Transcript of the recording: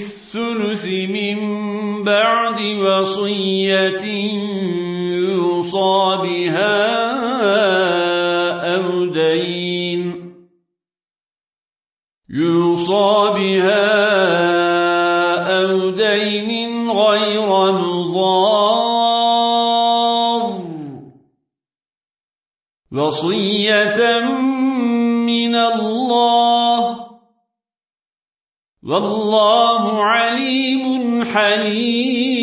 الثلث من بعد وصية يوصى بها أو دين. يوصى بها أو دين غير مضار. وصية من الله والله عليم حليم.